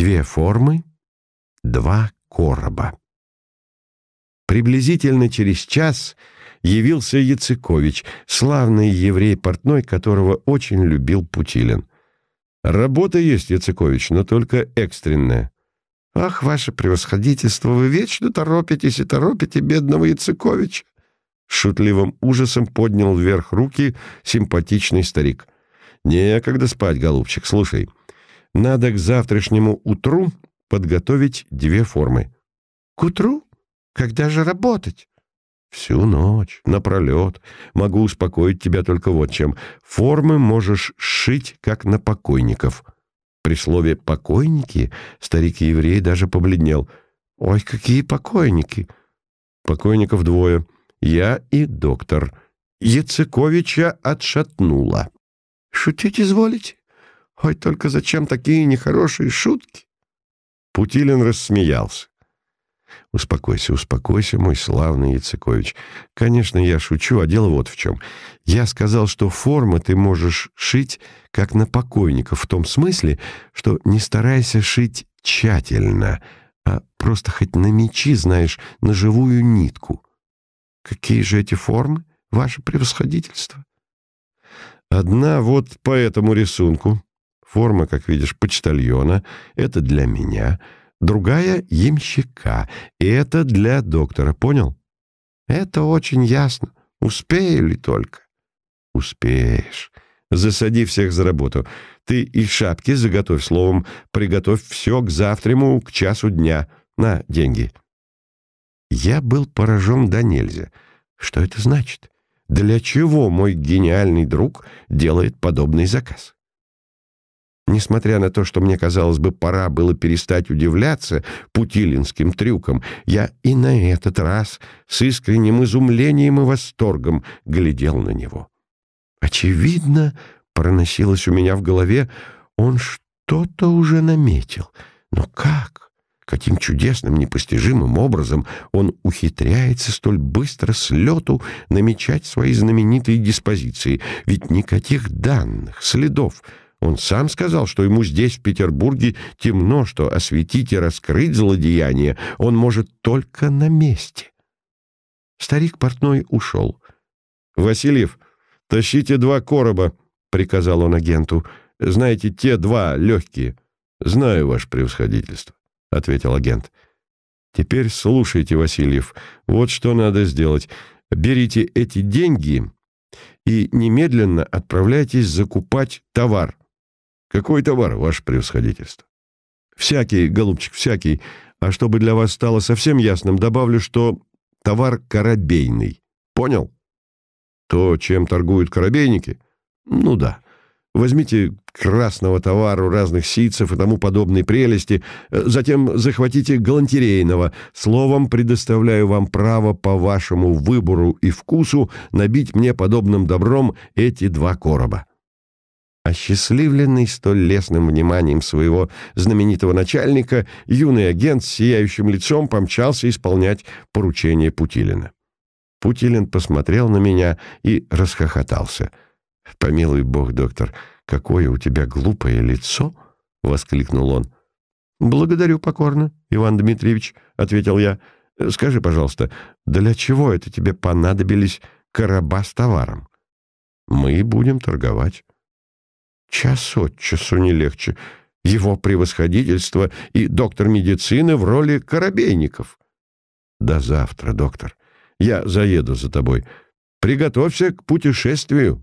Две формы, два короба. Приблизительно через час явился Яцекович, славный еврей-портной, которого очень любил Путилин. «Работа есть, Яцекович, но только экстренная». «Ах, ваше превосходительство, вы вечно торопитесь и торопите бедного Яцековича!» Шутливым ужасом поднял вверх руки симпатичный старик. «Некогда спать, голубчик, слушай. Надо к завтрашнему утру подготовить две формы». «К утру? Когда же работать?» «Всю ночь, напролет. Могу успокоить тебя только вот чем. Формы можешь сшить, как на покойников». При слове «покойники» старик-еврей даже побледнел. «Ой, какие покойники!» «Покойников двое. Я и доктор». Яцековича отшатнула. «Шутить изволите? Ой, только зачем такие нехорошие шутки?» Путилин рассмеялся. «Успокойся, успокойся, мой славный Яцекович. Конечно, я шучу, а дело вот в чем. Я сказал, что формы ты можешь шить, как на покойников, в том смысле, что не старайся шить тщательно, а просто хоть на мечи, знаешь, на живую нитку». «Какие же эти формы, ваше превосходительство?» «Одна вот по этому рисунку. Форма, как видишь, почтальона. Это для меня» другая — ямщика, и это для доктора, понял? Это очень ясно. Успею ли только? Успеешь. Засади всех за работу. Ты и шапки заготовь, словом, приготовь все к завтраму, к часу дня. На, деньги. Я был поражен до нельзя. Что это значит? Для чего мой гениальный друг делает подобный заказ? Несмотря на то, что мне казалось бы, пора было перестать удивляться путилинским трюкам, я и на этот раз с искренним изумлением и восторгом глядел на него. Очевидно, проносилось у меня в голове, он что-то уже наметил. Но как? Каким чудесным, непостижимым образом он ухитряется столь быстро с лету намечать свои знаменитые диспозиции? Ведь никаких данных, следов — он сам сказал, что ему здесь, в Петербурге, темно, что осветить и раскрыть злодеяние он может только на месте. Старик портной ушел. «Васильев, тащите два короба», — приказал он агенту. «Знаете, те два легкие». «Знаю, ваше превосходительство», — ответил агент. «Теперь слушайте, Васильев, вот что надо сделать. Берите эти деньги и немедленно отправляйтесь закупать товар. Какой товар, ваше превосходительство? Всякий, голубчик, всякий. А чтобы для вас стало совсем ясным, добавлю, что товар корабейный. Понял? То, чем торгуют корабейники? Ну да. Возьмите красного товару, разных ситцев и тому подобной прелести, затем захватите галантерейного. Словом, предоставляю вам право по вашему выбору и вкусу набить мне подобным добром эти два короба. Осчастливленный столь лестным вниманием своего знаменитого начальника, юный агент с сияющим лицом помчался исполнять поручение Путилина. Путилин посмотрел на меня и расхохотался. «Помилуй бог, доктор, какое у тебя глупое лицо!» — воскликнул он. «Благодарю покорно, Иван Дмитриевич», — ответил я. «Скажи, пожалуйста, для чего это тебе понадобились короба с товаром?» «Мы будем торговать». Час от часу не легче. Его превосходительство и доктор медицины в роли корабейников. До завтра, доктор. Я заеду за тобой. Приготовься к путешествию.